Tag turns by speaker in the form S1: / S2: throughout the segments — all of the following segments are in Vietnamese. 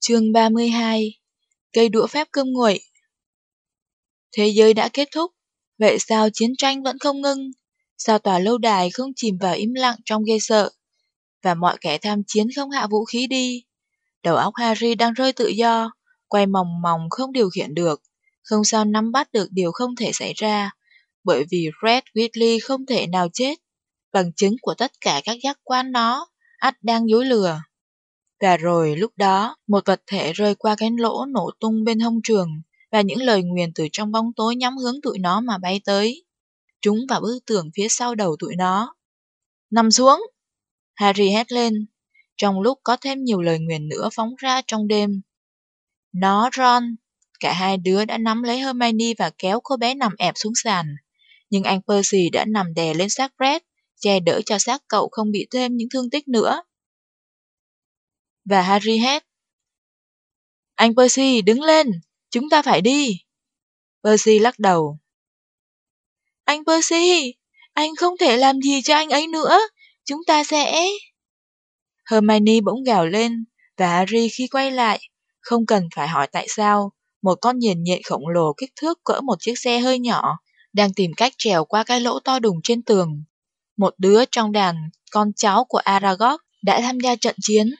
S1: Chương 32 Cây đũa phép cơm nguội Thế giới đã kết thúc, vậy sao chiến tranh vẫn không ngưng? Sao tòa lâu đài không chìm vào im lặng trong ghê sợ? Và mọi kẻ tham chiến không hạ vũ khí đi? Đầu óc Harry đang rơi tự do, quay mòng mòng không điều khiển được, không sao nắm bắt được điều không thể xảy ra, bởi vì Fred Weasley không thể nào chết. Bằng chứng của tất cả các giác quan nó, ắt đang dối lừa. Và rồi lúc đó, một vật thể rơi qua cái lỗ nổ tung bên hông trường, và những lời nguyền từ trong bóng tối nhắm hướng tụi nó mà bay tới. Chúng vào bức tường phía sau đầu tụi nó. Nằm xuống! Harry hét lên, trong lúc có thêm nhiều lời nguyền nữa phóng ra trong đêm. Nó Ron, cả hai đứa đã nắm lấy Hermione và kéo cô bé nằm ẹp xuống sàn. Nhưng anh Percy đã nằm đè lên xác Fred, che đỡ cho xác cậu không bị thêm những thương tích nữa và Harry hét. Anh Percy, đứng lên, chúng ta phải đi. Percy lắc đầu. Anh Percy, anh không thể làm gì cho anh ấy nữa, chúng ta sẽ... Hermione bỗng gào lên, và Harry khi quay lại, không cần phải hỏi tại sao, một con nhện nhện khổng lồ kích thước cỡ một chiếc xe hơi nhỏ, đang tìm cách trèo qua cái lỗ to đùng trên tường. Một đứa trong đàn con cháu của Aragog đã tham gia trận chiến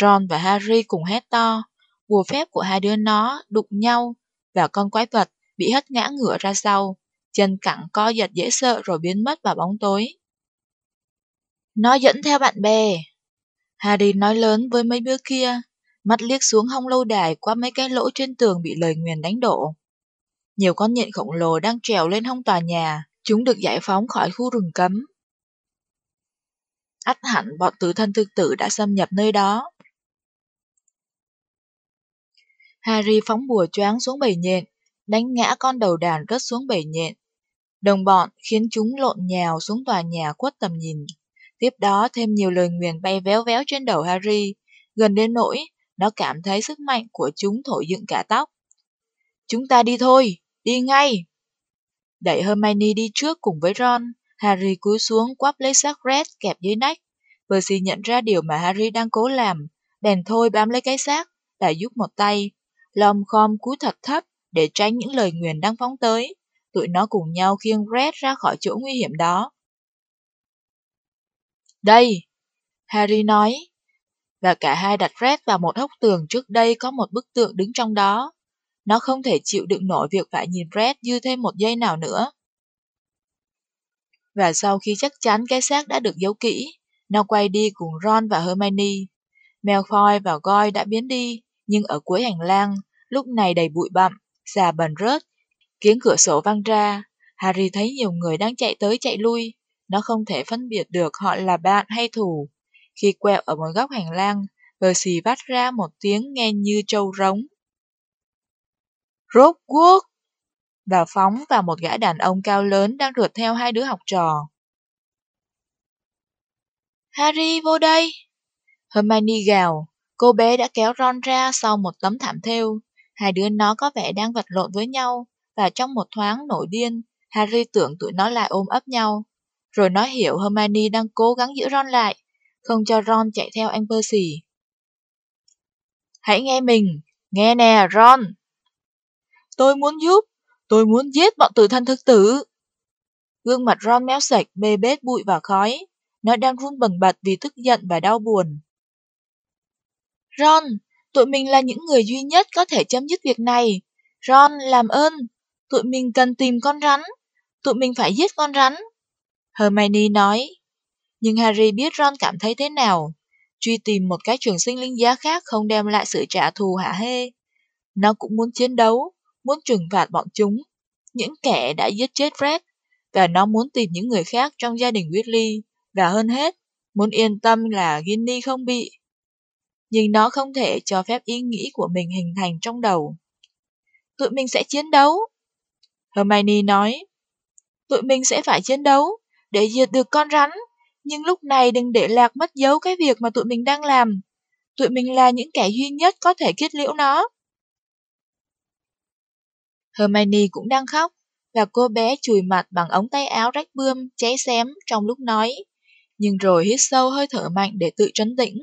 S1: Ron và Harry cùng hét to, bùa phép của hai đứa nó đụng nhau và con quái vật bị hất ngã ngửa ra sau, chân cẳng co giật dễ sợ rồi biến mất vào bóng tối. Nó dẫn theo bạn bè. Harry nói lớn với mấy đứa kia, mắt liếc xuống hông lâu đài qua mấy cái lỗ trên tường bị lời nguyền đánh đổ. Nhiều con nhện khổng lồ đang trèo lên hông tòa nhà, chúng được giải phóng khỏi khu rừng cấm. Ắt hẳn bọn tử thân thực tử đã xâm nhập nơi đó. Harry phóng bùa choáng xuống bầy nhện, đánh ngã con đầu đàn rớt xuống bầy nhện. Đồng bọn khiến chúng lộn nhào xuống tòa nhà khuất tầm nhìn. Tiếp đó thêm nhiều lời nguyền bay véo véo trên đầu Harry, gần đến nỗi nó cảm thấy sức mạnh của chúng thổi dựng cả tóc. Chúng ta đi thôi, đi ngay! Đẩy Hermione đi trước cùng với Ron, Harry cúi xuống quắp lấy xác Red kẹp dưới nách. Percy nhận ra điều mà Harry đang cố làm, bèn thôi bám lấy cái xác, đã giúp một tay, lom khom cúi thật thấp để tránh những lời nguyền đang phóng tới. Tụi nó cùng nhau khiêng Red ra khỏi chỗ nguy hiểm đó. Đây, Harry nói, và cả hai đặt Red vào một hốc tường trước đây có một bức tượng đứng trong đó. Nó không thể chịu đựng nổi việc phải nhìn Red dư thêm một giây nào nữa. Và sau khi chắc chắn cái xác đã được giấu kỹ, nó quay đi cùng Ron và Hermione. Malfoy và Goy đã biến đi, nhưng ở cuối hành lang, lúc này đầy bụi bặm, xà bần rớt. Tiếng cửa sổ văng ra, Harry thấy nhiều người đang chạy tới chạy lui. Nó không thể phân biệt được họ là bạn hay thù. Khi quẹo ở một góc hành lang, Percy vắt ra một tiếng nghe như trâu rống. Rốt quốc! Và phóng vào một gã đàn ông cao lớn đang rượt theo hai đứa học trò. Harry vô đây! Hermione gào, Cô bé đã kéo Ron ra sau một tấm thảm thêu. Hai đứa nó có vẻ đang vật lộn với nhau, và trong một thoáng nổi điên, Harry tưởng tụi nó lại ôm ấp nhau. Rồi nó hiểu Hermione đang cố gắng giữ Ron lại, không cho Ron chạy theo anh Percy. Hãy nghe mình, nghe nè Ron. Tôi muốn giúp, tôi muốn giết bọn tử thân thực tử. Gương mặt Ron méo sạch, bê bết bụi và khói. Nó đang run bần bật vì tức giận và đau buồn. Ron, tụi mình là những người duy nhất có thể chấm dứt việc này. Ron, làm ơn, tụi mình cần tìm con rắn. Tụi mình phải giết con rắn. Hermione nói. Nhưng Harry biết Ron cảm thấy thế nào. Truy tìm một cái trường sinh linh giá khác không đem lại sự trả thù hả hê. Nó cũng muốn chiến đấu, muốn trừng phạt bọn chúng, những kẻ đã giết chết Fred, và nó muốn tìm những người khác trong gia đình Weasley, và hơn hết, muốn yên tâm là Ginny không bị nhưng nó không thể cho phép ý nghĩ của mình hình thành trong đầu. Tụi mình sẽ chiến đấu. Hermione nói, tụi mình sẽ phải chiến đấu để diệt được con rắn, nhưng lúc này đừng để lạc mất dấu cái việc mà tụi mình đang làm. Tụi mình là những kẻ duy nhất có thể kết liễu nó. Hermione cũng đang khóc, và cô bé chùi mặt bằng ống tay áo rách bươm, cháy xém trong lúc nói. Nhưng rồi hít sâu hơi thở mạnh để tự trấn tĩnh,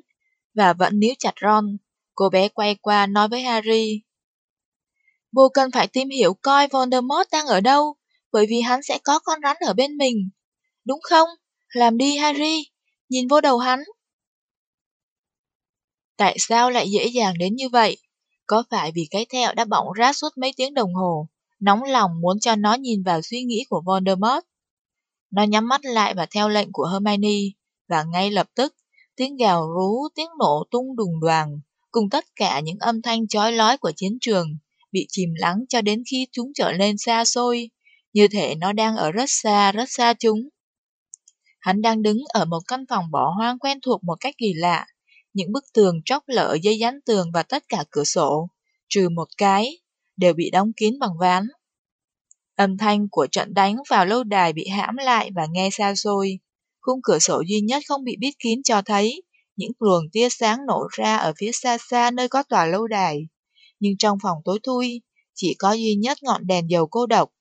S1: và vẫn níu chặt Ron. Cô bé quay qua nói với Harry. Bố cần phải tìm hiểu coi Voldemort đang ở đâu, bởi vì hắn sẽ có con rắn ở bên mình. Đúng không? Làm đi Harry, nhìn vô đầu hắn. Tại sao lại dễ dàng đến như vậy? Có phải vì cái thẹo đã bỏng rát suốt mấy tiếng đồng hồ, nóng lòng muốn cho nó nhìn vào suy nghĩ của Voldemort? Nó nhắm mắt lại và theo lệnh của Hermione, và ngay lập tức, tiếng gào rú, tiếng nổ tung đùng đoàn, cùng tất cả những âm thanh chói lói của chiến trường, bị chìm lắng cho đến khi chúng trở nên xa xôi, như thể nó đang ở rất xa, rất xa chúng. Hắn đang đứng ở một căn phòng bỏ hoang quen thuộc một cách kỳ lạ, những bức tường tróc lở dây dán tường và tất cả cửa sổ, trừ một cái, đều bị đóng kín bằng ván. Âm thanh của trận đánh vào lâu đài bị hãm lại và nghe xa xôi. Khung cửa sổ duy nhất không bị bít kín cho thấy những luồng tia sáng nổ ra ở phía xa xa nơi có tòa lâu đài. Nhưng trong phòng tối thui, chỉ có duy nhất ngọn đèn dầu cô độc.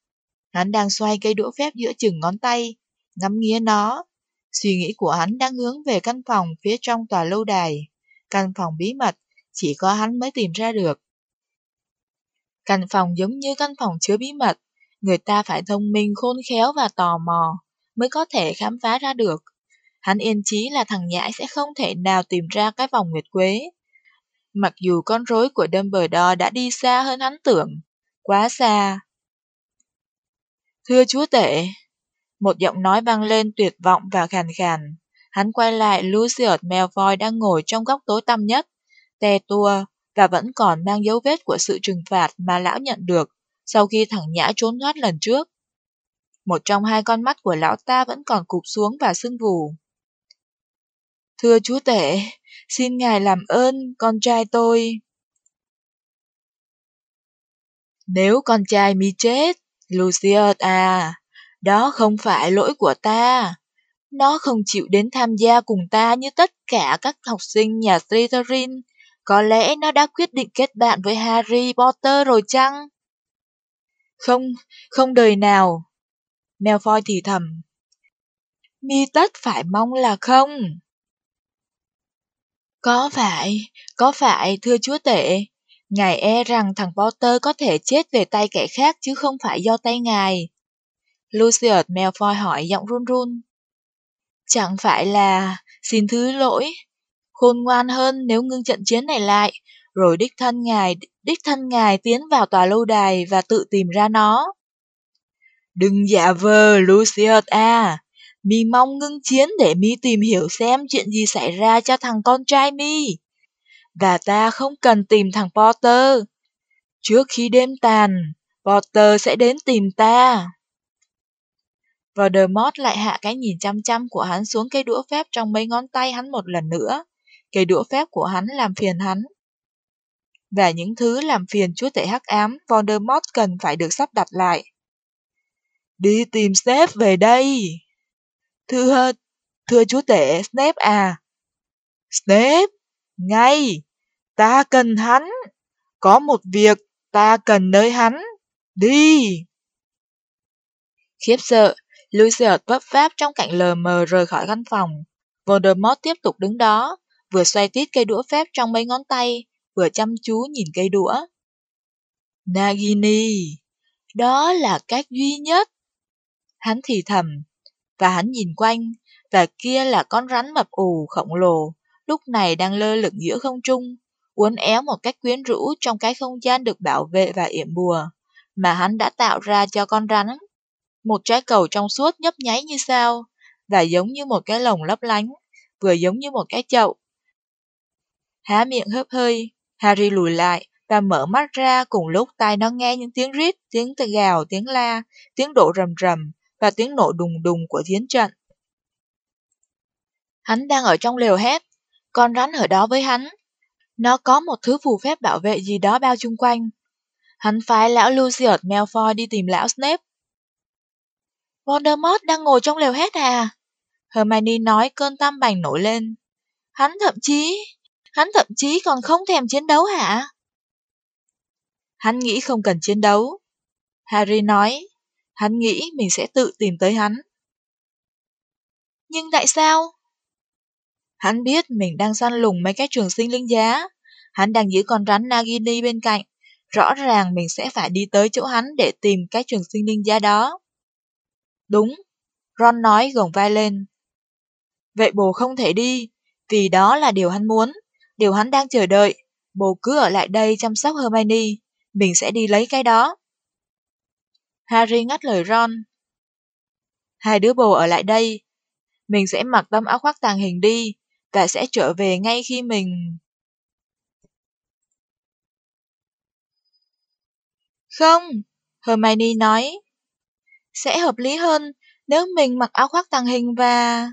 S1: Hắn đang xoay cây đũa phép giữa chừng ngón tay, ngắm nghía nó. Suy nghĩ của hắn đang hướng về căn phòng phía trong tòa lâu đài. Căn phòng bí mật, chỉ có hắn mới tìm ra được. Căn phòng giống như căn phòng chứa bí mật, người ta phải thông minh khôn khéo và tò mò mới có thể khám phá ra được. Hắn yên chí là thằng nhãi sẽ không thể nào tìm ra cái vòng nguyệt quế. Mặc dù con rối của Dumbledore đã đi xa hơn hắn tưởng, quá xa. Thưa chúa tể, một giọng nói vang lên tuyệt vọng và khàn khàn. Hắn quay lại Lucius Malfoy đang ngồi trong góc tối tăm nhất, tè tua và vẫn còn mang dấu vết của sự trừng phạt mà lão nhận được sau khi thằng nhã trốn thoát lần trước. Một trong hai con mắt của lão ta vẫn còn cụp xuống và sưng vù. Thưa chúa tể, xin ngài làm ơn, con trai tôi. Nếu con trai mi chết, Lucius à, đó không phải lỗi của ta. Nó không chịu đến tham gia cùng ta như tất cả các học sinh nhà Slytherin. Có lẽ nó đã quyết định kết bạn với Harry Potter rồi chăng? Không, không đời nào. Malfoy thì thầm. Mi tất phải mong là không. Có phải, có phải, thưa chúa tể. Ngài e rằng thằng Potter có thể chết về tay kẻ khác chứ không phải do tay ngài. Lucius Malfoy hỏi giọng run run. Chẳng phải là, xin thứ lỗi, khôn ngoan hơn nếu ngưng trận chiến này lại, rồi đích thân ngài, đích thân ngài tiến vào tòa lâu đài và tự tìm ra nó. Đừng giả vờ, Lucius à, mi mong ngưng chiến để mi tìm hiểu xem chuyện gì xảy ra cho thằng con trai mi. Và ta không cần tìm thằng Potter. Trước khi đêm tàn, Potter sẽ đến tìm ta. Voldemort lại hạ cái nhìn chăm chăm của hắn xuống cây đũa phép trong mấy ngón tay hắn một lần nữa. Cây đũa phép của hắn làm phiền hắn. Và những thứ làm phiền chúa tể hắc ám, Voldemort cần phải được sắp đặt lại. Đi tìm Snape về đây. Thưa, thưa chúa tể Snape à. Snape, ngay, ta cần hắn. Có một việc ta cần nơi hắn. Đi. Khiếp sợ, Lucius vấp váp trong cảnh lờ mờ rời khỏi căn phòng. Voldemort tiếp tục đứng đó, vừa xoay tít cây đũa phép trong mấy ngón tay, vừa chăm chú nhìn cây đũa. Nagini, đó là cách duy nhất. Hắn thì thầm, và hắn nhìn quanh, và kia là con rắn mập ù khổng lồ, lúc này đang lơ lửng giữa không trung, uốn éo một cách quyến rũ trong cái không gian được bảo vệ và yểm bùa, mà hắn đã tạo ra cho con rắn. Một trái cầu trong suốt nhấp nháy như sao, và giống như một cái lồng lấp lánh, vừa giống như một cái chậu. Há miệng hớp hơi, Harry lùi lại và mở mắt ra cùng lúc tai nó nghe những tiếng rít, tiếng gào, tiếng la, tiếng đổ rầm rầm và tiếng nổ đùng đùng của chiến trận. Hắn đang ở trong lều hét, con rắn ở đó với hắn. Nó có một thứ phù phép bảo vệ gì đó bao chung quanh. Hắn phái lão Lucius Malfoy đi tìm lão Snape Voldemort đang ngồi trong lều hết à? Hermione nói cơn tam bành nổi lên. Hắn thậm chí, hắn thậm chí còn không thèm chiến đấu hả? Hắn nghĩ không cần chiến đấu. Harry nói, hắn nghĩ mình sẽ tự tìm tới hắn. Nhưng tại sao? Hắn biết mình đang săn lùng mấy cái trường sinh linh giá. Hắn đang giữ con rắn Nagini bên cạnh. Rõ ràng mình sẽ phải đi tới chỗ hắn để tìm cái trường sinh linh giá đó. Đúng, Ron nói gồng vai lên. Vậy bồ không thể đi, vì đó là điều hắn muốn, điều hắn đang chờ đợi. Bồ cứ ở lại đây chăm sóc Hermione, mình sẽ đi lấy cái đó. Harry ngắt lời Ron. Hai đứa bồ ở lại đây, mình sẽ mặc tấm áo khoác tàng hình đi, và sẽ trở về ngay khi mình... Không, Hermione nói. Sẽ hợp lý hơn nếu mình mặc áo khoác tàng hình và...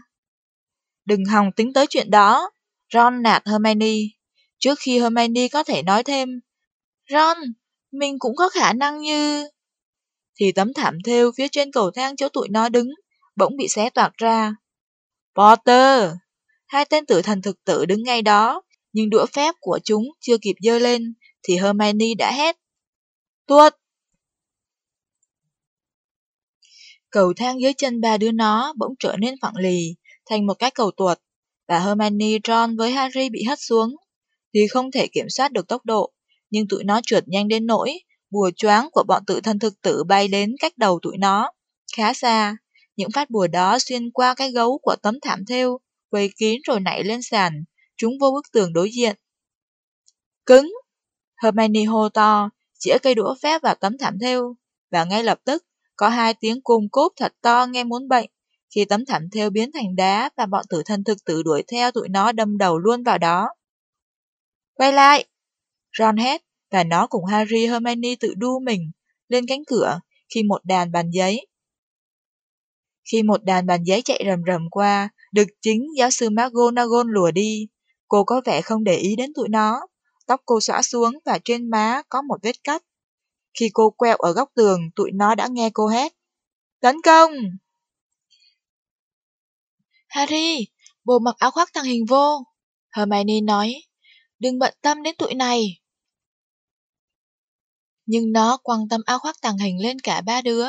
S1: Đừng hòng tính tới chuyện đó, Ron nạt Hermione. Trước khi Hermione có thể nói thêm, Ron, mình cũng có khả năng như... Thì tấm thảm thêu phía trên cầu thang chỗ tụi nó đứng, bỗng bị xé toạc ra. Potter! Hai tên tử thần thực tử đứng ngay đó, nhưng đũa phép của chúng chưa kịp dơ lên, thì Hermione đã hét. Tuột! Cầu thang dưới chân ba đứa nó bỗng trở nên phẳng lì, thành một cái cầu tuột, và Hermione, Ron với Harry bị hất xuống. Tuy không thể kiểm soát được tốc độ, nhưng tụi nó trượt nhanh đến nỗi, bùa choáng của bọn tự thân thực tử bay đến cách đầu tụi nó, khá xa. Những phát bùa đó xuyên qua cái gấu của tấm thảm thêu, quay kín rồi nảy lên sàn, chúng vô bức tường đối diện. Cứng! Hermione hô to, chĩa cây đũa phép vào tấm thảm thêu, và ngay lập tức, có hai tiếng cung cúp thật to nghe muốn bệnh, khi tấm thảm thêu biến thành đá và bọn tử thân thực tử đuổi theo tụi nó đâm đầu luôn vào đó. Quay lại! Ron hét, và nó cùng Harry Hermione tự đu mình lên cánh cửa khi một đàn bàn giấy. Khi một đàn bàn giấy chạy rầm rầm qua, được chính giáo sư McGonagall lùa đi. Cô có vẻ không để ý đến tụi nó. Tóc cô xõa xuống và trên má có một vết cắt. Khi cô quẹo ở góc tường, tụi nó đã nghe cô hét. Tấn công! Harry, bồ mặc áo khoác thằng hình vô. Hermione nói, đừng bận tâm đến tụi này. Nhưng nó quăng tâm áo khoác tàng hình lên cả ba đứa.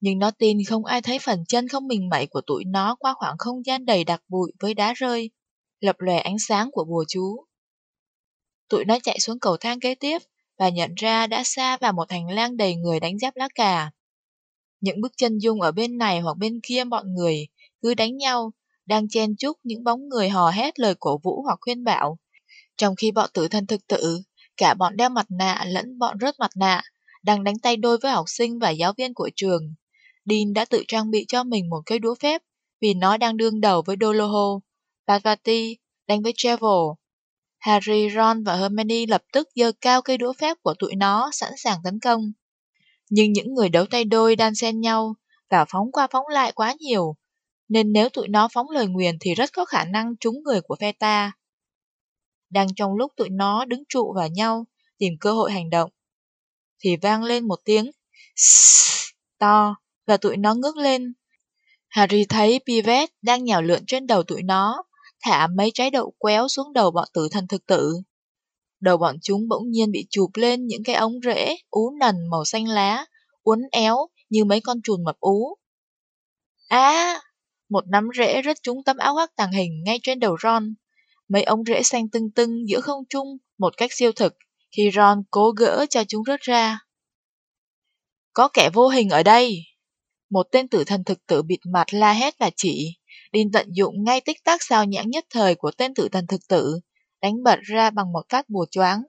S1: Nhưng nó tin không ai thấy phần chân không mình mẩy của tụi nó qua khoảng không gian đầy đặc bụi với đá rơi, lập lòe ánh sáng của bùa chú. Tụi nó chạy xuống cầu thang kế tiếp và nhận ra đã xa vào một hành lang đầy người đánh giáp lá cà. Những bước chân dung ở bên này hoặc bên kia mọi người cứ đánh nhau, đang chen chúc những bóng người hò hét lời cổ vũ hoặc khuyên bảo. Trong khi bọn tử thân thực tự cả bọn đeo mặt nạ lẫn bọn rớt mặt nạ, đang đánh tay đôi với học sinh và giáo viên của trường. Dean đã tự trang bị cho mình một cây đũa phép vì nó đang đương đầu với Doloho. Parvati đánh với Trevor. Harry, Ron và Hermione lập tức giơ cao cây đũa phép của tụi nó sẵn sàng tấn công. Nhưng những người đấu tay đôi đan xen nhau và phóng qua phóng lại quá nhiều, nên nếu tụi nó phóng lời nguyền thì rất có khả năng trúng người của phe ta. Đang trong lúc tụi nó đứng trụ vào nhau, tìm cơ hội hành động, thì vang lên một tiếng to và tụi nó ngước lên. Harry thấy Pivet đang nhào lượn trên đầu tụi nó, thả mấy trái đậu quéo xuống đầu bọn tử thần thực tử. Đầu bọn chúng bỗng nhiên bị chụp lên những cái ống rễ ú nần màu xanh lá, uốn éo như mấy con chuồn mập ú. À, một nắm rễ rất trúng tấm áo khoác tàng hình ngay trên đầu Ron. Mấy ống rễ xanh tưng tưng giữa không trung một cách siêu thực khi Ron cố gỡ cho chúng rớt ra. Có kẻ vô hình ở đây. Một tên tử thần thực tử bịt mặt la hét là chỉ. Đin tận dụng ngay tích tắc sao nhãn nhất thời của tên tử thần thực tử, đánh bật ra bằng một phát bùa choáng.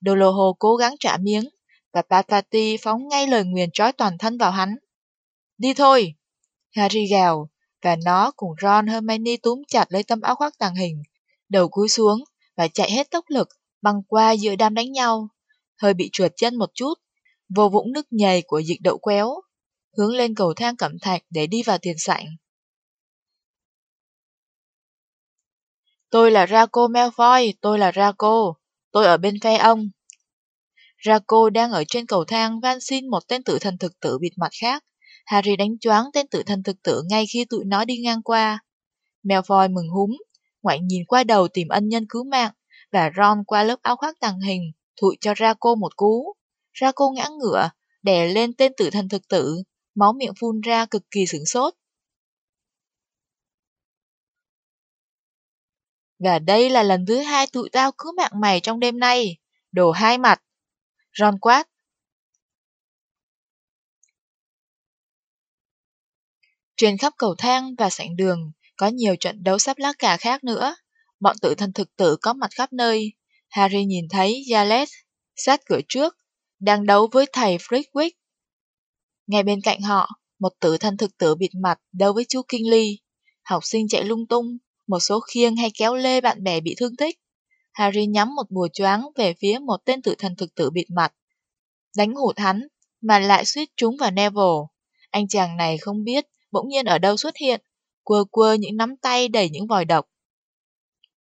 S1: Doloho cố gắng trả miếng, và Patati phóng ngay lời nguyền trói toàn thân vào hắn. Đi thôi! Harry gào, và nó cùng Ron Hermione túm chặt lấy tấm áo khoác tàng hình, đầu cúi xuống và chạy hết tốc lực băng qua giữa đám đánh nhau, hơi bị trượt chân một chút, vô vũng nước nhầy của dịch đậu quéo, hướng lên cầu thang cẩm thạch để đi vào tiền sảnh. Tôi là raco Malfoy, tôi là raco tôi ở bên phe ông. raco đang ở trên cầu thang van xin một tên tử thần thực tử bịt mặt khác. Harry đánh choáng tên tử thần thực tử ngay khi tụi nó đi ngang qua. Malfoy mừng húm, ngoạn nhìn qua đầu tìm ân nhân cứu mạng, và Ron qua lớp áo khoác tàng hình, thụi cho Ra Cô một cú. Ra Cô ngã ngựa, đè lên tên tử thần thực tử, máu miệng phun ra cực kỳ sửng sốt. Và đây là lần thứ hai tụi tao cứu mạng mày trong đêm nay. Đồ hai mặt. Ron quát. Trên khắp cầu thang và sảnh đường, có nhiều trận đấu sắp lá cà khác nữa. Bọn tử thần thực tử có mặt khắp nơi. Harry nhìn thấy Giles sát cửa trước, đang đấu với thầy Frickwick. Ngay bên cạnh họ, một tử thần thực tử bịt mặt đấu với chú Kingley. Học sinh chạy lung tung, một số khiêng hay kéo lê bạn bè bị thương tích. Harry nhắm một bùa choáng về phía một tên tử thần thực tử bịt mặt. Đánh hụt hắn, mà lại suýt trúng vào Neville. Anh chàng này không biết, bỗng nhiên ở đâu xuất hiện, quơ quơ những nắm tay đầy những vòi độc.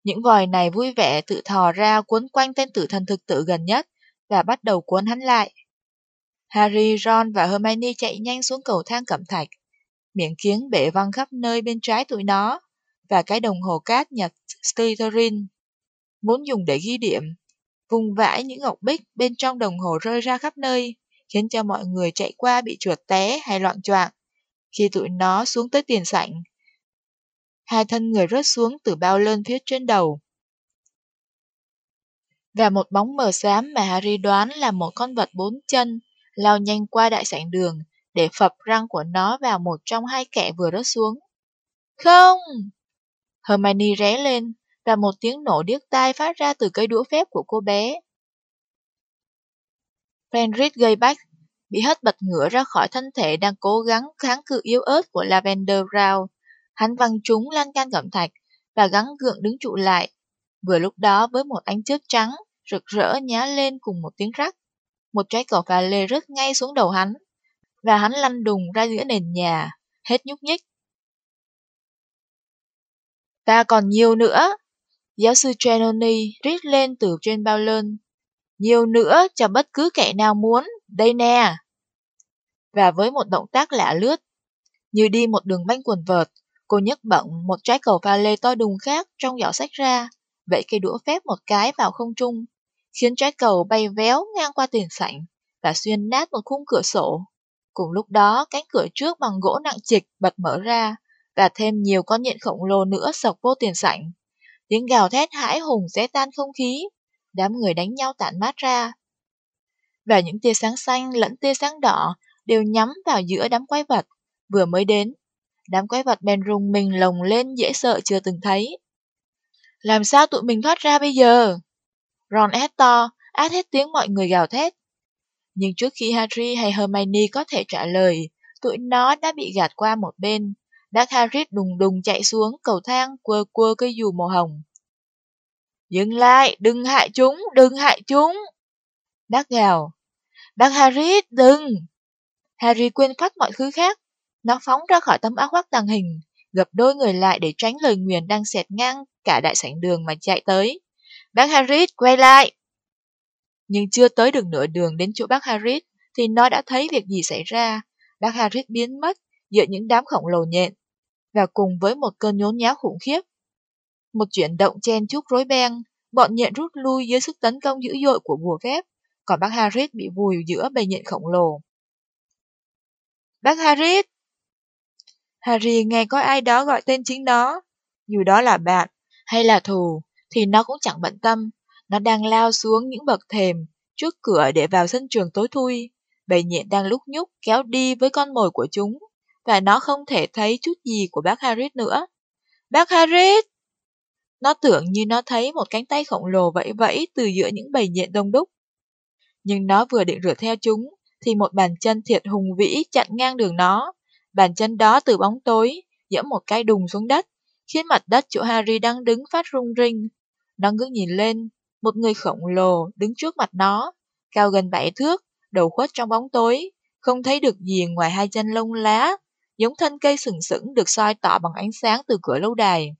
S1: Những vòi này vui vẻ tự thò ra cuốn quanh tên tử thần thực tử gần nhất và bắt đầu cuốn hắn lại. Harry, Ron và Hermione chạy nhanh xuống cầu thang cẩm thạch. Miệng kiếng bể văng khắp nơi bên trái tụi nó và cái đồng hồ cát nhật Slytherin muốn dùng để ghi điểm. Vùng vãi những ngọc bích bên trong đồng hồ rơi ra khắp nơi, khiến cho mọi người chạy qua bị trượt té hay loạn choạng. Khi tụi nó xuống tới tiền sảnh, hai thân người rớt xuống từ bao lên phía trên đầu. Và một bóng mờ xám mà Harry đoán là một con vật bốn chân, lao nhanh qua đại sảnh đường, để phập răng của nó vào một trong hai kẻ vừa rớt xuống. Không! Hermione ré lên, và một tiếng nổ điếc tai phát ra từ cây đũa phép của cô bé. Fenris gây bách, bị hất bật ngửa ra khỏi thân thể đang cố gắng kháng cự yếu ớt của Lavender Brown. Hắn văng trúng lan can cẩm thạch và gắng gượng đứng trụ lại. Vừa lúc đó với một ánh chớp trắng, rực rỡ nhá lên cùng một tiếng rắc. Một trái cỏ pha lê rớt ngay xuống đầu hắn, và hắn lăn đùng ra giữa nền nhà, hết nhúc nhích. Ta còn nhiều nữa, Giáo sư Trenoni rít lên từ trên bao lơn. Nhiều nữa cho bất cứ kẻ nào muốn, đây nè. Và với một động tác lạ lướt, như đi một đường banh quần vợt, cô nhấc bận một trái cầu pha lê to đùng khác trong giỏ sách ra, vẫy cây đũa phép một cái vào không trung, khiến trái cầu bay véo ngang qua tiền sảnh và xuyên nát một khung cửa sổ. Cùng lúc đó, cánh cửa trước bằng gỗ nặng trịch bật mở ra, và thêm nhiều con nhện khổng lồ nữa sộc vô tiền sảnh. Tiếng gào thét hãi hùng xé tan không khí, đám người đánh nhau tản mát ra. Và những tia sáng xanh lẫn tia sáng đỏ đều nhắm vào giữa đám quái vật vừa mới đến. Đám quái vật bèn rùng mình lồng lên dễ sợ chưa từng thấy. Làm sao tụi mình thoát ra bây giờ? Ron hét to, át hết tiếng mọi người gào thét. Nhưng trước khi Harry hay Hermione có thể trả lời, tụi nó đã bị gạt qua một bên, Dark Harry đùng đùng chạy xuống cầu thang quơ quơ cây dù màu hồng. Dừng lại, đừng hại chúng, đừng hại chúng. Dark gào. Dark Harry đừng. Harry quên phát mọi thứ khác. Nó phóng ra khỏi tấm áo khoác tàng hình, gập đôi người lại để tránh lời nguyền đang xẹt ngang cả đại sảnh đường mà chạy tới. Bác Harris, quay lại! Nhưng chưa tới được nửa đường đến chỗ bác Harris, thì nó đã thấy việc gì xảy ra. Bác Harris biến mất giữa những đám khổng lồ nhện và cùng với một cơn nhốn nháo khủng khiếp. Một chuyển động chen chúc rối beng, bọn nhện rút lui dưới sức tấn công dữ dội của bùa phép, còn bác Harris bị vùi giữa bầy nhện khổng lồ. Bác Harris! Harry nghe có ai đó gọi tên chính nó. Dù đó là bạn hay là thù, thì nó cũng chẳng bận tâm. Nó đang lao xuống những bậc thềm, trước cửa để vào sân trường tối thui. Bầy nhện đang lúc nhúc kéo đi với con mồi của chúng và nó không thể thấy chút gì của bác Harris nữa. Bác Harris! Nó tưởng như nó thấy một cánh tay khổng lồ vẫy vẫy từ giữa những bầy nhện đông đúc. Nhưng nó vừa định rửa theo chúng, thì một bàn chân thiệt hùng vĩ chặn ngang đường nó. Bàn chân đó từ bóng tối, giẫm một cái đùng xuống đất, khiến mặt đất chỗ Harry đang đứng phát rung rinh. Nó ngước nhìn lên, một người khổng lồ đứng trước mặt nó, cao gần bảy thước, đầu khuất trong bóng tối, không thấy được gì ngoài hai chân lông lá giống thân cây sừng sững được soi tỏ bằng ánh sáng từ cửa lâu đài.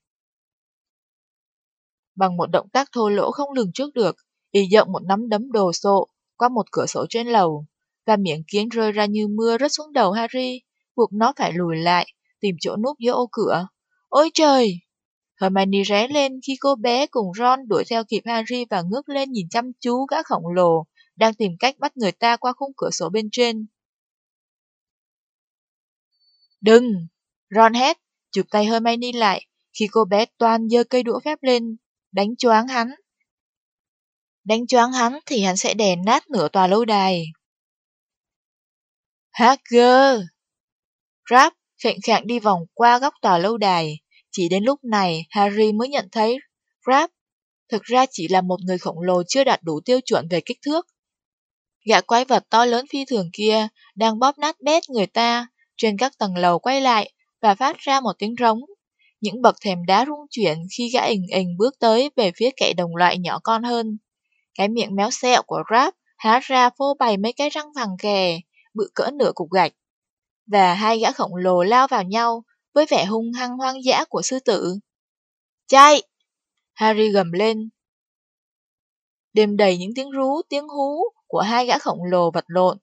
S1: Bằng một động tác thô lỗ không lường trước được, y dậm một nắm đấm đồ sộ qua một cửa sổ trên lầu, và miệng kiến rơi ra như mưa rớt xuống đầu Harry, buộc nó phải lùi lại, tìm chỗ núp giữa ô cửa. Ôi trời! Hermione ré lên khi cô bé cùng Ron đuổi theo kịp Harry và ngước lên nhìn chăm chú gã khổng lồ, đang tìm cách bắt người ta qua khung cửa sổ bên trên. Đừng! Ron hét, chụp tay Hermione lại, khi cô bé toàn giơ cây đũa phép lên, Đánh choáng hắn. Đánh choáng hắn thì hắn sẽ đè nát nửa tòa lâu đài. Hacker! Rap khệnh khạng đi vòng qua góc tòa lâu đài. Chỉ đến lúc này, Harry mới nhận thấy Rap thực ra chỉ là một người khổng lồ chưa đạt đủ tiêu chuẩn về kích thước. Gã quái vật to lớn phi thường kia đang bóp nát bét người ta trên các tầng lầu quay lại và phát ra một tiếng rống. Những bậc thềm đá rung chuyển khi gã ình ình bước tới về phía kẻ đồng loại nhỏ con hơn. Cái miệng méo xẹo của Rap há ra phô bày mấy cái răng vàng kè, bự cỡ nửa cục gạch. Và hai gã khổng lồ lao vào nhau với vẻ hung hăng hoang dã của sư tử. Chạy! Harry gầm lên. Đêm đầy những tiếng rú, tiếng hú của hai gã khổng lồ vật lộn,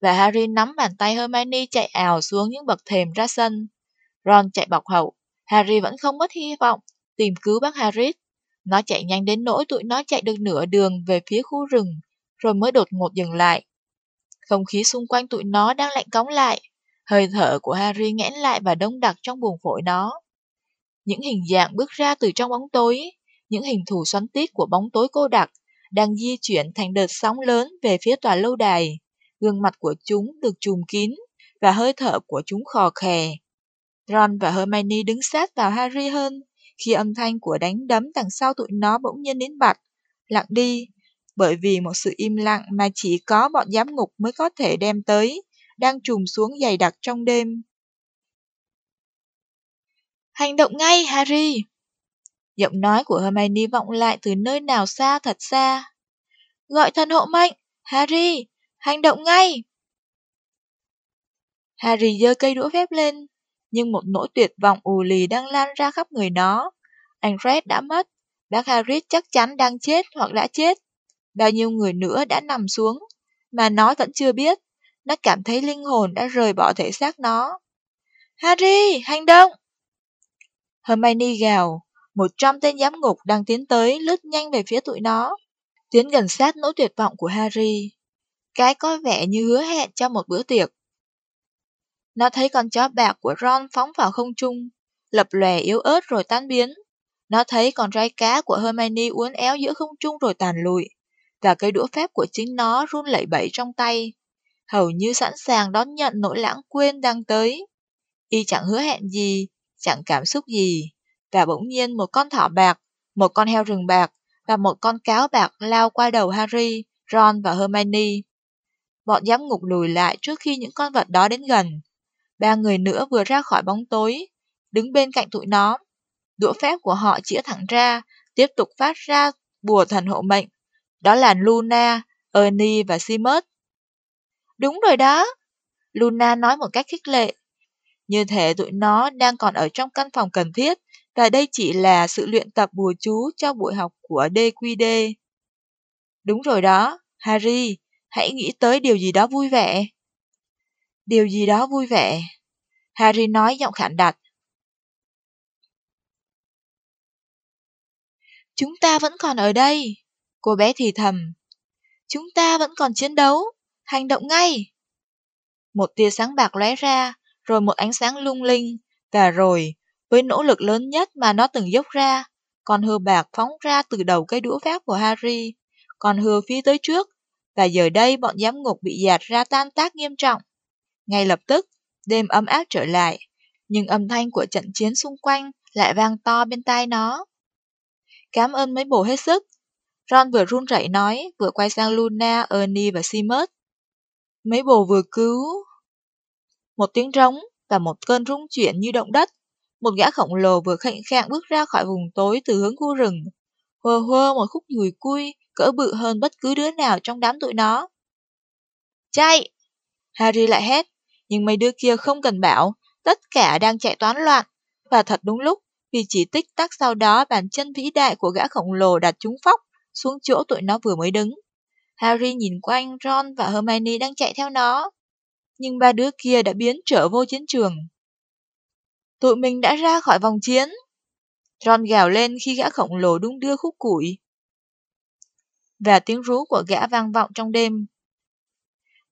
S1: và Harry nắm bàn tay Hermione chạy ảo xuống những bậc thềm ra sân. Ron chạy bọc hậu, Harry vẫn không mất hy vọng tìm cứu bác Harry. Nó chạy nhanh đến nỗi tụi nó chạy được nửa đường về phía khu rừng, rồi mới đột ngột dừng lại. Không khí xung quanh tụi nó đang lạnh cóng lại, hơi thở của Harry nghẽn lại và đông đặc trong buồng phổi nó. Những hình dạng bước ra từ trong bóng tối, những hình thù xoắn tít của bóng tối cô đặc đang di chuyển thành đợt sóng lớn về phía tòa lâu đài. Gương mặt của chúng được trùm kín và hơi thở của chúng khò khè. Ron và Hermione đứng sát vào Harry hơn khi âm thanh của đánh đấm đằng sau tụi nó bỗng nhiên đến bặt, lặng đi, bởi vì một sự im lặng mà chỉ có bọn giám ngục mới có thể đem tới, đang trùm xuống dày đặc trong đêm. Hành động ngay, Harry! Giọng nói của Hermione vọng lại từ nơi nào xa thật xa. Gọi thần hộ mệnh! Harry! Hành động ngay! Harry giơ cây đũa phép lên, nhưng một nỗi tuyệt vọng ù lì đang lan ra khắp người nó. Anh Fred đã mất, bác Harry chắc chắn đang chết hoặc đã chết. Bao nhiêu người nữa đã nằm xuống, mà nó vẫn chưa biết. Nó cảm thấy linh hồn đã rời bỏ thể xác nó. Harry, hành động! Hermione gào, một trăm tên giám ngục đang tiến tới lướt nhanh về phía tụi nó, tiến gần sát nỗi tuyệt vọng của Harry. Cái có vẻ như hứa hẹn cho một bữa tiệc. Nó thấy con chó bạc của Ron phóng vào không trung, lập lòe yếu ớt rồi tan biến. Nó thấy con rái cá của Hermione uốn éo giữa không trung rồi tàn lụi, và cây đũa phép của chính nó run lẩy bẩy trong tay, hầu như sẵn sàng đón nhận nỗi lãng quên đang tới. Y chẳng hứa hẹn gì, chẳng cảm xúc gì, và bỗng nhiên một con thỏ bạc, một con heo rừng bạc và một con cáo bạc lao qua đầu Harry, Ron và Hermione. Bọn giám ngục lùi lại trước khi những con vật đó đến gần. Ba người nữa vừa ra khỏi bóng tối, đứng bên cạnh tụi nó. Đũa phép của họ chĩa thẳng ra, tiếp tục phát ra bùa thần hộ mệnh. Đó là Luna, Ernie và Seamus. Đúng rồi đó, Luna nói một cách khích lệ. Như thể tụi nó đang còn ở trong căn phòng cần thiết, và đây chỉ là sự luyện tập bùa chú cho buổi học của DQD. Đúng rồi đó, Harry, hãy nghĩ tới điều gì đó vui vẻ. Điều gì đó vui vẻ. Harry nói giọng khản đặc. Chúng ta vẫn còn ở đây. Cô bé thì thầm. Chúng ta vẫn còn chiến đấu. Hành động ngay. Một tia sáng bạc lóe ra, rồi một ánh sáng lung linh, và rồi, với nỗ lực lớn nhất mà nó từng dốc ra, con hươu bạc phóng ra từ đầu cây đũa phép của Harry. Con hươu phía tới trước, và giờ đây bọn giám ngục bị dạt ra tan tác nghiêm trọng. Ngay lập tức, đêm ấm áp trở lại, nhưng âm thanh của trận chiến xung quanh lại vang to bên tai nó. Cảm ơn mấy bộ hết sức. Ron vừa run rẩy nói, vừa quay sang Luna, Ernie và Seamus. Mấy bồ vừa cứu... Một tiếng rống và một cơn rung chuyển như động đất. Một gã khổng lồ vừa khệnh khạng bước ra khỏi vùng tối từ hướng khu rừng. Hơ hơ một khúc nhùi cui, cỡ bự hơn bất cứ đứa nào trong đám tụi nó. Chạy! Harry lại hét, nhưng mấy đứa kia không cần bảo, tất cả đang chạy toán loạn. Và thật đúng lúc, vì chỉ tích tắc sau đó bàn chân vĩ đại của gã khổng lồ đặt chúng phóc xuống chỗ tụi nó vừa mới đứng. Harry nhìn quanh Ron và Hermione đang chạy theo nó. Nhưng ba đứa kia đã biến trở vô chiến trường. Tụi mình đã ra khỏi vòng chiến. Ron gào lên khi gã khổng lồ đung đưa khúc củi. Và tiếng rú của gã vang vọng trong đêm.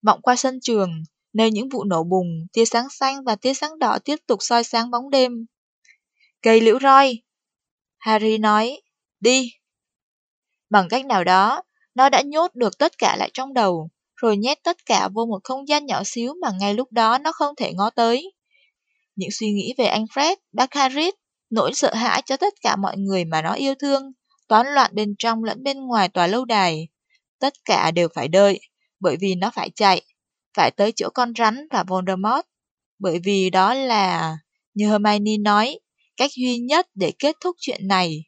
S1: Mọng qua sân trường, nơi những vụ nổ bùng, tia sáng xanh và tia sáng đỏ tiếp tục soi sáng bóng đêm. Cây liễu roi. Harry nói, đi. Bằng cách nào đó, nó đã nhốt được tất cả lại trong đầu, rồi nhét tất cả vô một không gian nhỏ xíu mà ngay lúc đó nó không thể ngó tới. Những suy nghĩ về anh Fred, bác Harris, nỗi sợ hãi cho tất cả mọi người mà nó yêu thương, toán loạn bên trong lẫn bên ngoài tòa lâu đài. Tất cả đều phải đợi, bởi vì nó phải chạy, phải tới chỗ con rắn và Voldemort, bởi vì đó là, như Hermione nói, cách duy nhất để kết thúc chuyện này.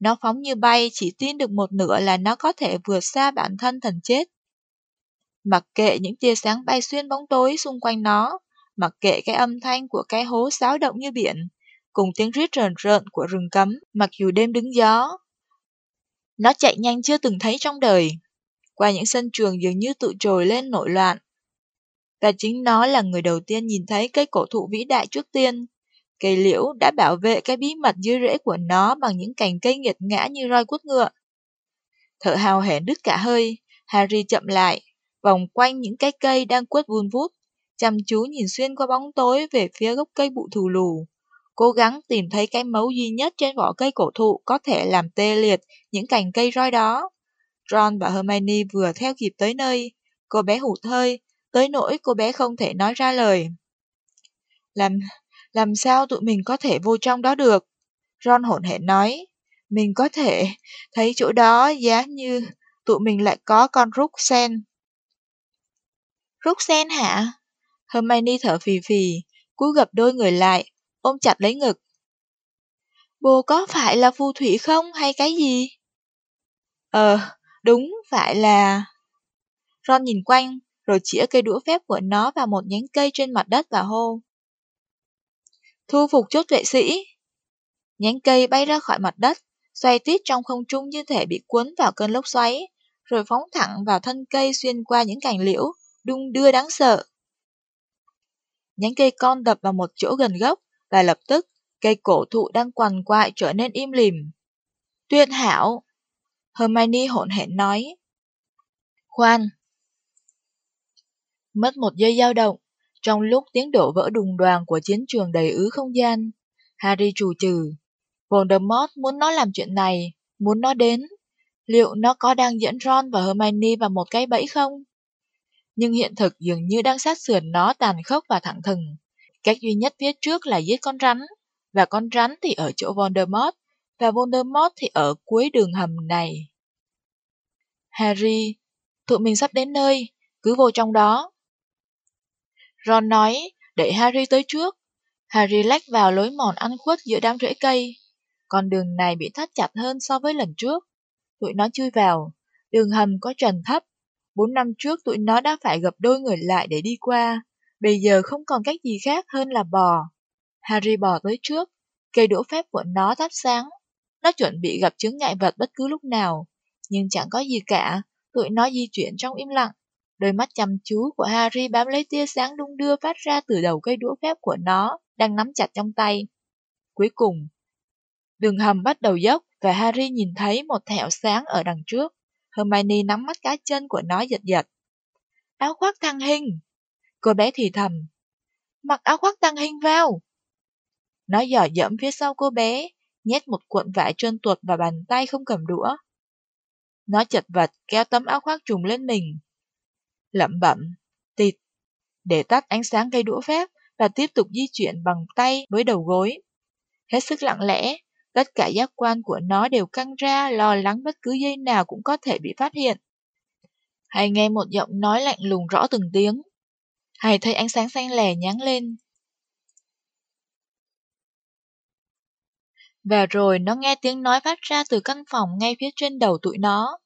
S1: Nó phóng như bay chỉ tin được một nửa là nó có thể vượt xa bản thân thần chết. Mặc kệ những tia sáng bay xuyên bóng tối xung quanh nó, mặc kệ cái âm thanh của cái hố xáo động như biển, cùng tiếng rít rờn rợn của rừng cấm, mặc dù đêm đứng gió. Nó chạy nhanh chưa từng thấy trong đời, qua những sân trường dường như tự trồi lên nổi loạn. Và chính nó là người đầu tiên nhìn thấy cây cổ thụ vĩ đại trước tiên. Cây liễu đã bảo vệ cái bí mật dưới rễ của nó bằng những cành cây nghiệt ngã như roi quất ngựa. Thở hào hển đứt cả hơi, Harry chậm lại, vòng quanh những cái cây đang quất vun vút, chăm chú nhìn xuyên qua bóng tối về phía gốc cây bụi thù lù, cố gắng tìm thấy cái mấu duy nhất trên vỏ cây cổ thụ có thể làm tê liệt những cành cây roi đó. Ron và Hermione vừa theo kịp tới nơi, cô bé hụt hơi, tới nỗi cô bé không thể nói ra lời. Làm, làm sao tụi mình có thể vô trong đó được? Ron hổn hển nói, mình có thể thấy chỗ đó giá như tụi mình lại có con rút sen. Rút sen hả? Hermione thở phì phì, cúi gập đôi người lại, ôm chặt lấy ngực. Bồ có phải là phù thủy không hay cái gì? Ờ, đúng, phải là... Ron nhìn quanh, rồi chĩa cây đũa phép của nó vào một nhánh cây trên mặt đất và hô. Thu phục chốt vệ sĩ. Nhánh cây bay ra khỏi mặt đất, xoay tít trong không trung như thể bị cuốn vào cơn lốc xoáy, rồi phóng thẳng vào thân cây xuyên qua những cành liễu, đung đưa đáng sợ. Nhánh cây con đập vào một chỗ gần gốc, và lập tức, cây cổ thụ đang quằn quại trở nên im lìm. Tuyệt hảo! Hermione hỗn hển nói. Khoan! Mất một giây dao động, trong lúc tiếng đổ vỡ đùng đoàn của chiến trường đầy ứ không gian, Harry trù trừ. Voldemort muốn nó làm chuyện này, muốn nó đến. Liệu nó có đang dẫn Ron và Hermione vào một cái bẫy không? Nhưng hiện thực dường như đang sát sườn nó tàn khốc và thẳng thừng. Cách duy nhất phía trước là giết con rắn, và con rắn thì ở chỗ Voldemort, và Voldemort thì ở cuối đường hầm này. Harry, tụi mình sắp đến nơi, cứ vô trong đó. Ron nói, "Đẩy Harry tới trước. Harry lách vào lối mòn ăn khuất giữa đám rễ cây. Con đường này bị thắt chặt hơn so với lần trước. Tụi nó chui vào. Đường hầm có trần thấp. Bốn năm trước tụi nó đã phải gập đôi người lại để đi qua. Bây giờ không còn cách gì khác hơn là bò. Harry bò tới trước. Cây đũa phép của nó thắp sáng. Nó chuẩn bị gặp chứng ngại vật bất cứ lúc nào. Nhưng chẳng có gì cả. Tụi nó di chuyển trong im lặng. Đôi mắt chăm chú của Harry bám lấy tia sáng đung đưa phát ra từ đầu cây đũa phép của nó, đang nắm chặt trong tay. Cuối cùng, đường hầm bắt đầu dốc và Harry nhìn thấy một thẹo sáng ở đằng trước. Hermione nắm mắt cá chân của nó giật giật. Áo khoác tăng hình! Cô bé thì thầm. Mặc áo khoác tăng hình vào! Nó dò dẫm phía sau cô bé, nhét một cuộn vải trơn tuột vào bàn tay không cầm đũa. Nó chật vật kéo tấm áo khoác trùng lên mình, lẩm bẩm, tịt, để tắt ánh sáng cây đũa phép và tiếp tục di chuyển bằng tay với đầu gối. Hết sức lặng lẽ, tất cả giác quan của nó đều căng ra lo lắng bất cứ giây nào cũng có thể bị phát hiện. Hay nghe một giọng nói lạnh lùng rõ từng tiếng. Hay thấy ánh sáng xanh lè nhán lên. Và rồi nó nghe tiếng nói phát ra từ căn phòng ngay phía trên đầu tụi nó.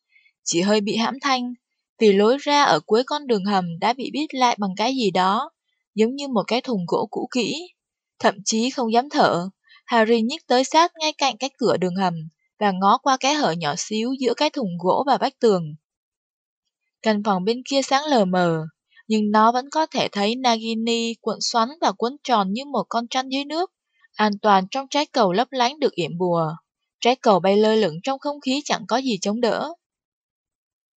S1: Chỉ hơi bị hãm thanh, vì lối ra ở cuối con đường hầm đã bị bít lại bằng cái gì đó, giống như một cái thùng gỗ cũ kỹ. Thậm chí không dám thở, Harry nhích tới sát ngay cạnh cái cửa đường hầm và ngó qua cái hở nhỏ xíu giữa cái thùng gỗ và vách tường. Căn phòng bên kia sáng lờ mờ, nhưng nó vẫn có thể thấy Nagini cuộn xoắn và cuốn tròn như một con trăn dưới nước, an toàn trong trái cầu lấp lánh được yểm bùa. Trái cầu bay lơ lửng trong không khí chẳng có gì chống đỡ.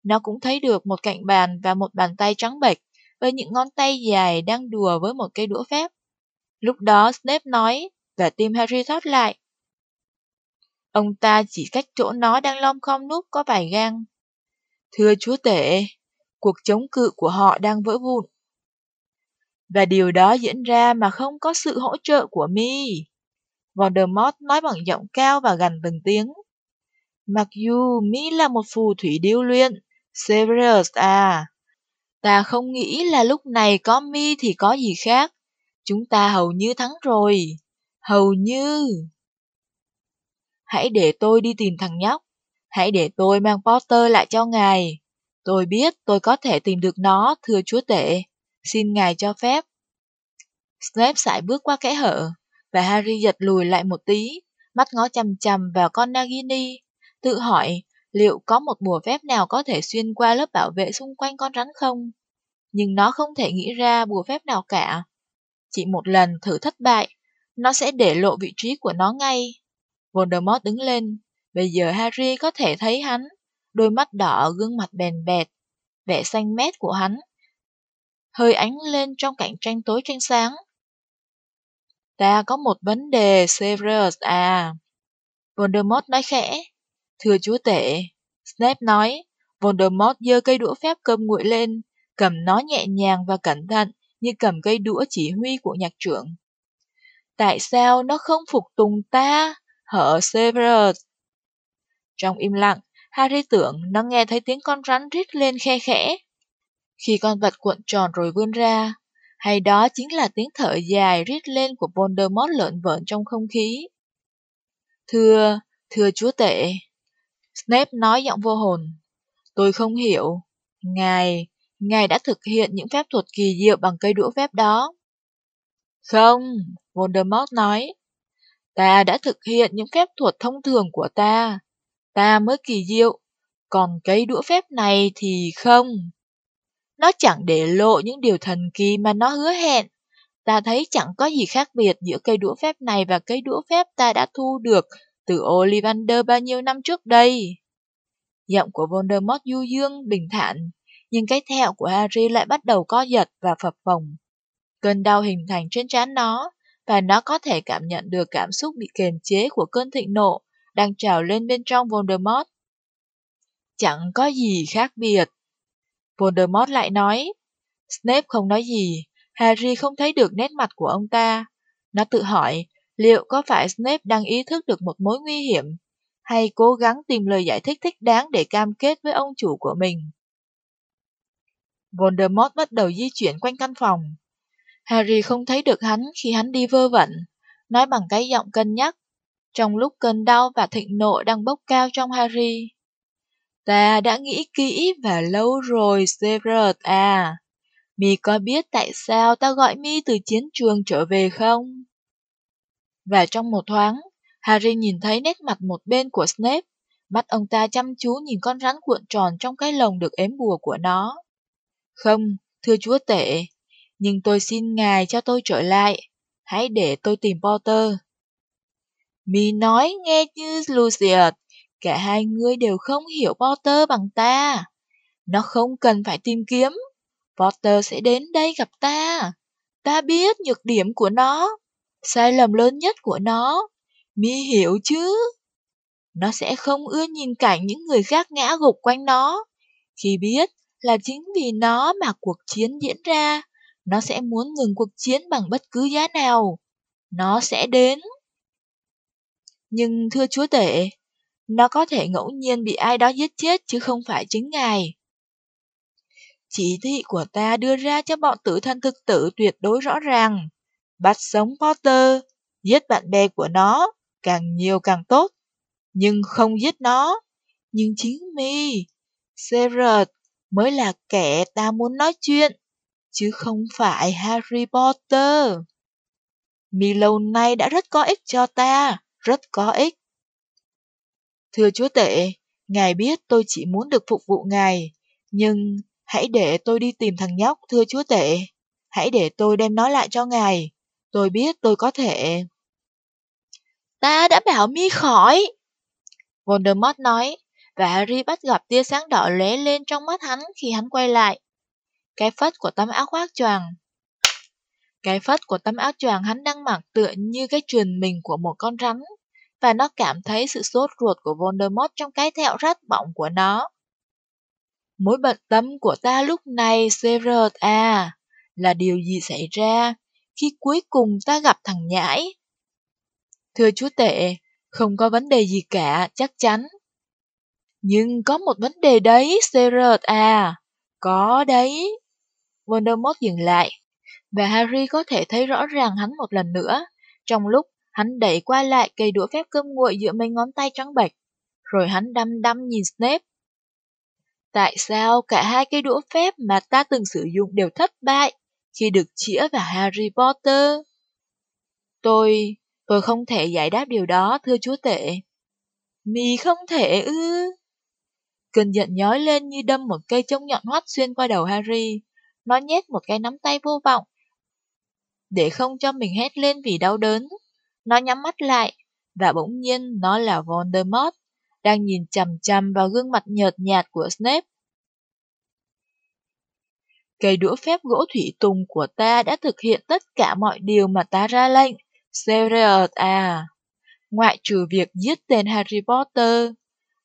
S1: Nó cũng thấy được một cạnh bàn và một bàn tay trắng bệch với những ngón tay dài đang đùa với một cây đũa phép. Lúc đó Snape nói và tim Harry thoát lại. Ông ta chỉ cách chỗ nó đang lom khom núp có vài gang. Thưa chúa tể, cuộc chống cự của họ đang vỡ vụn. Và điều đó diễn ra mà không có sự hỗ trợ của mi. Voldemort nói bằng giọng cao và gần từng tiếng. Mặc dù mi là một phù thủy điêu luyện, Severus à, ta không nghĩ là lúc này có mi thì có gì khác. Chúng ta hầu như thắng rồi. Hầu như... Hãy để tôi đi tìm thằng nhóc. Hãy để tôi mang Potter lại cho ngài. Tôi biết tôi có thể tìm được nó, thưa chúa tể. Xin ngài cho phép. Snape sải bước qua kẽ hở, và Harry giật lùi lại một tí, mắt ngó chằm chằm vào con Nagini, tự hỏi liệu có một bùa phép nào có thể xuyên qua lớp bảo vệ xung quanh con rắn không. Nhưng nó không thể nghĩ ra bùa phép nào cả. Chỉ một lần thử thất bại, nó sẽ để lộ vị trí của nó ngay. Voldemort đứng lên, bây giờ Harry có thể thấy hắn, đôi mắt đỏ gương mặt bèn bẹt, vẻ xanh mét của hắn. Hơi ánh lên trong cảnh tranh tối tranh sáng. Ta có một vấn đề, Severus à. Voldemort nói khẽ. Thưa chúa tể, Snape nói, Voldemort giơ cây đũa phép cơm nguội lên, cầm nó nhẹ nhàng và cẩn thận như cầm cây đũa chỉ huy của nhạc trưởng. Tại sao nó không phục tùng ta, hở Severus? Trong im lặng, Harry tưởng nó nghe thấy tiếng con rắn rít lên khe khẽ. Khi con vật cuộn tròn rồi vươn ra, hay đó chính là tiếng thở dài rít lên của Voldemort lợn vợn trong không khí. Thưa, thưa chúa tể, Snape nói giọng vô hồn. Tôi không hiểu. Ngài, ngài đã thực hiện những phép thuật kỳ diệu bằng cây đũa phép đó. Không, Voldemort nói. Ta đã thực hiện những phép thuật thông thường của ta. Ta mới kỳ diệu. Còn cây đũa phép này thì không. Nó chẳng để lộ những điều thần kỳ mà nó hứa hẹn. Ta thấy chẳng có gì khác biệt giữa cây đũa phép này và cây đũa phép ta đã thu được từ Ollivander bao nhiêu năm trước đây. Giọng của Voldemort du dương, bình thản, nhưng cái thẹo của Harry lại bắt đầu co giật và phập phồng. Cơn đau hình thành trên trán nó, và nó có thể cảm nhận được cảm xúc bị kiềm chế của cơn thịnh nộ đang trào lên bên trong Voldemort. Chẳng có gì khác biệt. Voldemort lại nói. Snape không nói gì, Harry không thấy được nét mặt của ông ta. Nó tự hỏi liệu có phải Snape đang ý thức được một mối nguy hiểm, hay cố gắng tìm lời giải thích thích đáng để cam kết với ông chủ của mình. Voldemort bắt đầu di chuyển quanh căn phòng. Harry không thấy được hắn khi hắn đi vơ vẩn, nói bằng cái giọng cân nhắc, trong lúc cơn đau và thịnh nộ đang bốc cao trong Harry. Ta đã nghĩ kỹ và lâu rồi, Severus à. Mi có biết tại sao ta gọi Mi từ chiến trường trở về không? Và trong một thoáng, Harry nhìn thấy nét mặt một bên của Snape, mắt ông ta chăm chú nhìn con rắn cuộn tròn trong cái lồng được ếm bùa của nó. Không, thưa chúa tể, nhưng tôi xin ngài cho tôi trở lại, hãy để tôi tìm Potter. Mi nói nghe như Lucius, cả hai người đều không hiểu Potter bằng ta. Nó không cần phải tìm kiếm, Potter sẽ đến đây gặp ta. Ta biết nhược điểm của nó, sai lầm lớn nhất của nó. Mi hiểu chứ? Nó sẽ không ưa nhìn cảnh những người khác ngã gục quanh nó. Khi biết là chính vì nó mà cuộc chiến diễn ra, nó sẽ muốn ngừng cuộc chiến bằng bất cứ giá nào. Nó sẽ đến. Nhưng thưa chúa tể, nó có thể ngẫu nhiên bị ai đó giết chết chứ không phải chính ngài. Chỉ thị của ta đưa ra cho bọn tử thân thực tử tuyệt đối rõ ràng. Bắt sống Potter, giết bạn bè của nó, càng nhiều càng tốt. Nhưng không giết nó. Nhưng chính mi, Gerard mới là kẻ ta muốn nói chuyện, chứ không phải Harry Potter. Mi lâu nay đã rất có ích cho ta, rất có ích. Thưa chúa tể, ngài biết tôi chỉ muốn được phục vụ ngài, nhưng hãy để tôi đi tìm thằng nhóc, thưa chúa tể. Hãy để tôi đem nó lại cho ngài. Tôi biết tôi có thể... Ta đã bảo mi khỏi. Voldemort nói, và Harry bắt gặp tia sáng đỏ lóe lên trong mắt hắn khi hắn quay lại. Cái phất của tấm áo khoác choàng. Cái phất của tấm áo choàng hắn đang mặc tựa như cái truyền mình của một con rắn, và nó cảm thấy sự sốt ruột của Voldemort trong cái thẹo rát bọng của nó. Mối bận tâm của ta lúc này, Severus à, là điều gì xảy ra khi cuối cùng ta gặp thằng nhãi? Thưa chúa tệ, không có vấn đề gì cả, chắc chắn. Nhưng có một vấn đề đấy, Severus à, có đấy. Voldemort dừng lại, và Harry có thể thấy rõ ràng hắn một lần nữa, trong lúc hắn đẩy qua lại cây đũa phép cơm nguội giữa mấy ngón tay trắng bệch, rồi hắn đăm đăm nhìn Snape. Tại sao cả hai cây đũa phép mà ta từng sử dụng đều thất bại khi được chĩa vào Harry Potter? Tôi, tôi không thể giải đáp điều đó, thưa chúa tể. Mì không thể ư? Cơn giận nhói lên như đâm một cây chống nhọn hoắt xuyên qua đầu Harry. Nó nhét một cái nắm tay vô vọng. Để không cho mình hét lên vì đau đớn, nó nhắm mắt lại, và bỗng nhiên nó là Voldemort, đang nhìn chằm chằm vào gương mặt nhợt nhạt của Snape. Cây đũa phép gỗ thủy tùng của ta đã thực hiện tất cả mọi điều mà ta ra lệnh, Sirius à. Ngoại trừ việc giết tên Harry Potter,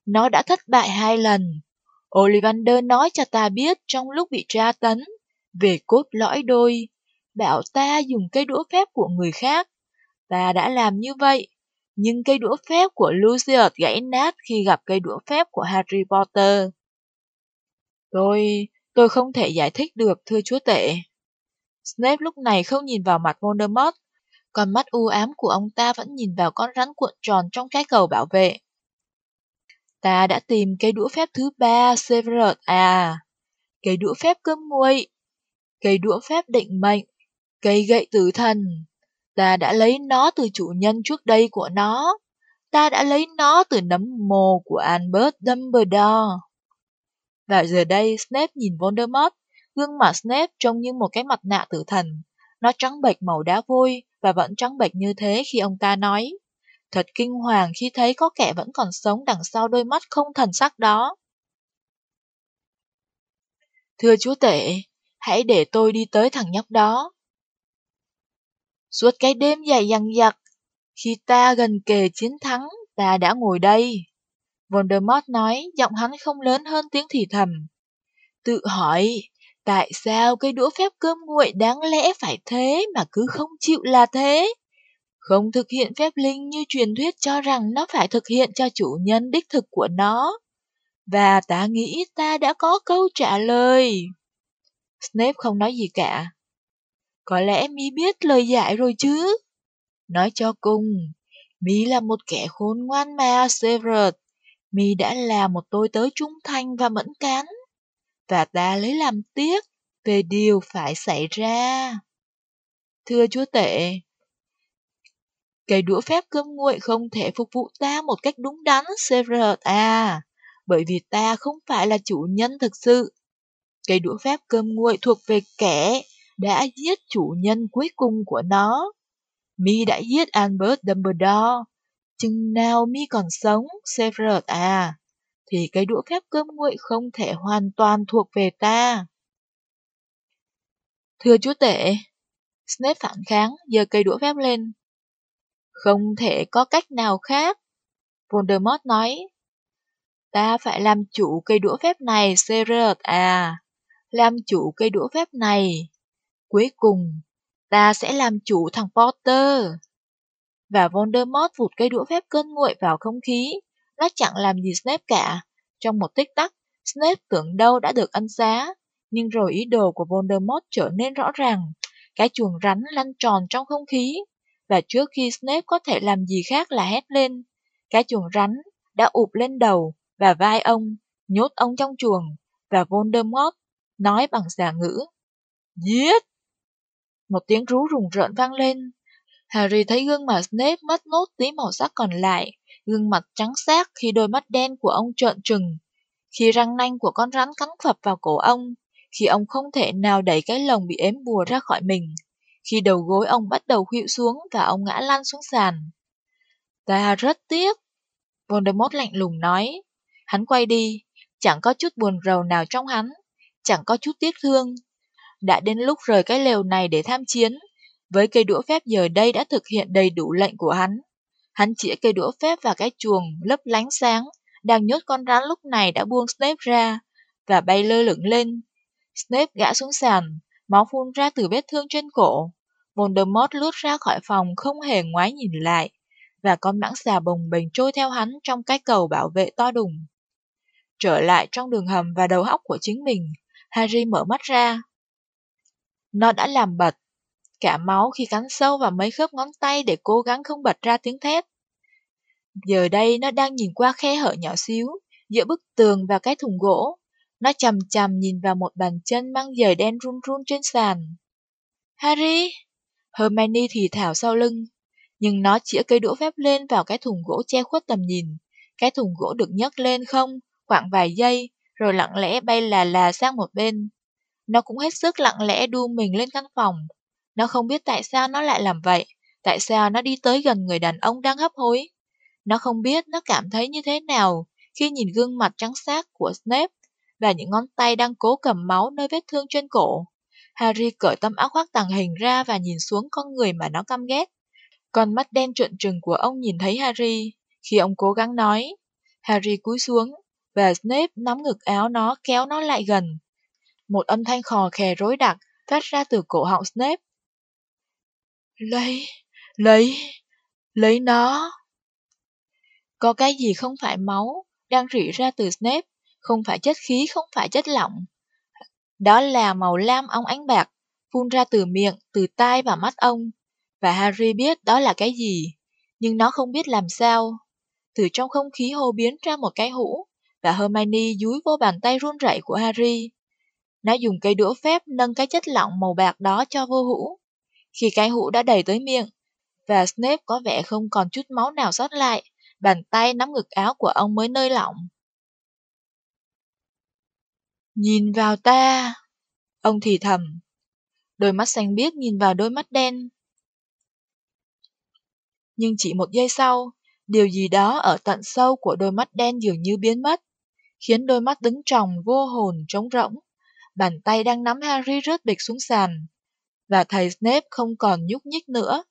S1: nó đã thất bại hai lần. Ollivander nói cho ta biết trong lúc bị tra tấn về cốt lõi đôi, bảo ta dùng cây đũa phép của người khác. Ta đã làm như vậy, nhưng cây đũa phép của Lucius gãy nát khi gặp cây đũa phép của Harry Potter. Tôi, tôi không thể giải thích được, thưa chúa tể. Snape lúc này không nhìn vào mặt Voldemort, còn mắt u ám của ông ta vẫn nhìn vào con rắn cuộn tròn trong cái cầu bảo vệ. Ta đã tìm cây đũa phép thứ ba, Severus à. Cây đũa phép cơm nguội. Cây đũa phép định mệnh. Cây gậy tử thần. Ta đã lấy nó từ chủ nhân trước đây của nó. Ta đã lấy nó từ nấm mồ của Albert Dumbledore. Và giờ đây Snape nhìn Voldemort, gương mặt Snape trông như một cái mặt nạ tử thần. Nó trắng bệch màu đá vôi và vẫn trắng bệch như thế khi ông ta nói. Thật kinh hoàng khi thấy có kẻ vẫn còn sống đằng sau đôi mắt không thần sắc đó. Thưa chúa tể, hãy để tôi đi tới thằng nhóc đó. Suốt cái đêm dài dằng dặc, khi ta gần kề chiến thắng, ta đã ngồi đây. Voldemort nói, giọng hắn không lớn hơn tiếng thì thầm. Tự hỏi, tại sao cây đũa phép cơm nguội đáng lẽ phải thế mà cứ không chịu là thế? Không thực hiện phép linh như truyền thuyết cho rằng nó phải thực hiện cho chủ nhân đích thực của nó. Và ta nghĩ ta đã có câu trả lời. Snape không nói gì cả. Có lẽ mi biết lời giải rồi chứ. Nói cho cùng, mi là một kẻ khôn ngoan mà, Severus. Mi đã là một tôi tớ trung thành và mẫn cán. Và ta lấy làm tiếc về điều phải xảy ra. Thưa chúa tể, Cây đũa phép cơm nguội không thể phục vụ ta một cách đúng đắn, Severus à, bởi vì ta không phải là chủ nhân thực sự. Cây đũa phép cơm nguội thuộc về kẻ đã giết chủ nhân cuối cùng của nó. Mi đã giết Albert Dumbledore. Chừng nào Mi còn sống, Severus à, thì cây đũa phép cơm nguội không thể hoàn toàn thuộc về ta. Thưa chúa tể, Snape phản kháng, giơ cây đũa phép lên. Không thể có cách nào khác. Voldemort nói. Ta phải làm chủ cây đũa phép này, Severus à. Làm chủ cây đũa phép này. Cuối cùng, ta sẽ làm chủ thằng Potter. Và Voldemort vụt cây đũa phép cơn nguội vào không khí. Nó chẳng làm gì Snape cả. Trong một tích tắc, Snape tưởng đâu đã được ân xá. Nhưng rồi ý đồ của Voldemort trở nên rõ ràng. Cái chuồng rắn lăn tròn trong không khí và trước khi Snape có thể làm gì khác là hét lên. Cái chuồng rắn đã ụp lên đầu và vai ông, nhốt ông trong chuồng, và Voldemort nói bằng xà ngữ. Giết! Một tiếng rú rùng rợn vang lên. Harry thấy gương mặt Snape mất nốt tí màu sắc còn lại, gương mặt trắng xác khi đôi mắt đen của ông trợn trừng, khi răng nanh của con rắn cắn phập vào cổ ông, khi ông không thể nào đẩy cái lồng bị ếm bùa ra khỏi mình khi đầu gối ông bắt đầu khuỵu xuống và ông ngã lăn xuống sàn. Ta rất tiếc. Voldemort lạnh lùng nói. Hắn quay đi, chẳng có chút buồn rầu nào trong hắn, chẳng có chút tiếc thương. Đã đến lúc rời cái lều này để tham chiến, với cây đũa phép giờ đây đã thực hiện đầy đủ lệnh của hắn. Hắn chĩa cây đũa phép vào cái chuồng lấp lánh sáng, đang nhốt con rắn lúc này đã buông Snape ra, và bay lơ lửng lên. Snape gã xuống sàn, máu phun ra từ vết thương trên cổ. Voldemort lướt ra khỏi phòng không hề ngoái nhìn lại, và con mãng xà bồng bềnh trôi theo hắn trong cái cầu bảo vệ to đùng. Trở lại trong đường hầm và đầu óc của chính mình, Harry mở mắt ra. Nó đã làm bật, cả máu khi cắn sâu vào mấy khớp ngón tay để cố gắng không bật ra tiếng thét. Giờ đây nó đang nhìn qua khe hở nhỏ xíu, giữa bức tường và cái thùng gỗ. Nó chầm chầm nhìn vào một bàn chân mang giày đen run run trên sàn. Harry! Hermione thì thảo sau lưng, nhưng nó chĩa cây đũa phép lên vào cái thùng gỗ che khuất tầm nhìn. Cái thùng gỗ được nhấc lên không, khoảng vài giây, rồi lặng lẽ bay là là sang một bên. Nó cũng hết sức lặng lẽ đu mình lên căn phòng. Nó không biết tại sao nó lại làm vậy, tại sao nó đi tới gần người đàn ông đang hấp hối. Nó không biết nó cảm thấy như thế nào khi nhìn gương mặt trắng xác của Snape và những ngón tay đang cố cầm máu nơi vết thương trên cổ. Harry cởi tấm áo khoác tàng hình ra và nhìn xuống con người mà nó căm ghét. Con mắt đen trợn trừng của ông nhìn thấy Harry khi ông cố gắng nói. Harry cúi xuống và Snape nắm ngực áo nó kéo nó lại gần. Một âm thanh khò khè rối đặc phát ra từ cổ họng Snape. Lấy, lấy, lấy nó. Có cái gì không phải máu, đang rỉ ra từ Snape, không phải chất khí, không phải chất lỏng. Đó là màu lam óng ánh bạc, phun ra từ miệng, từ tai và mắt ông. Và Harry biết đó là cái gì, nhưng nó không biết làm sao. Từ trong không khí hô biến ra một cái hũ, và Hermione dúi vô bàn tay run rẩy của Harry. Nó dùng cây đũa phép nâng cái chất lỏng màu bạc đó cho vô hũ. Khi cái hũ đã đầy tới miệng, và Snape có vẻ không còn chút máu nào sót lại, bàn tay nắm ngực áo của ông mới nơi lỏng. Nhìn vào ta, ông thì thầm. Đôi mắt xanh biếc nhìn vào đôi mắt đen. Nhưng chỉ một giây sau, điều gì đó ở tận sâu của đôi mắt đen dường như biến mất, khiến đôi mắt đứng tròng vô hồn trống rỗng. Bàn tay đang nắm Harry rớt bịch xuống sàn, và thầy Snape không còn nhúc nhích nữa.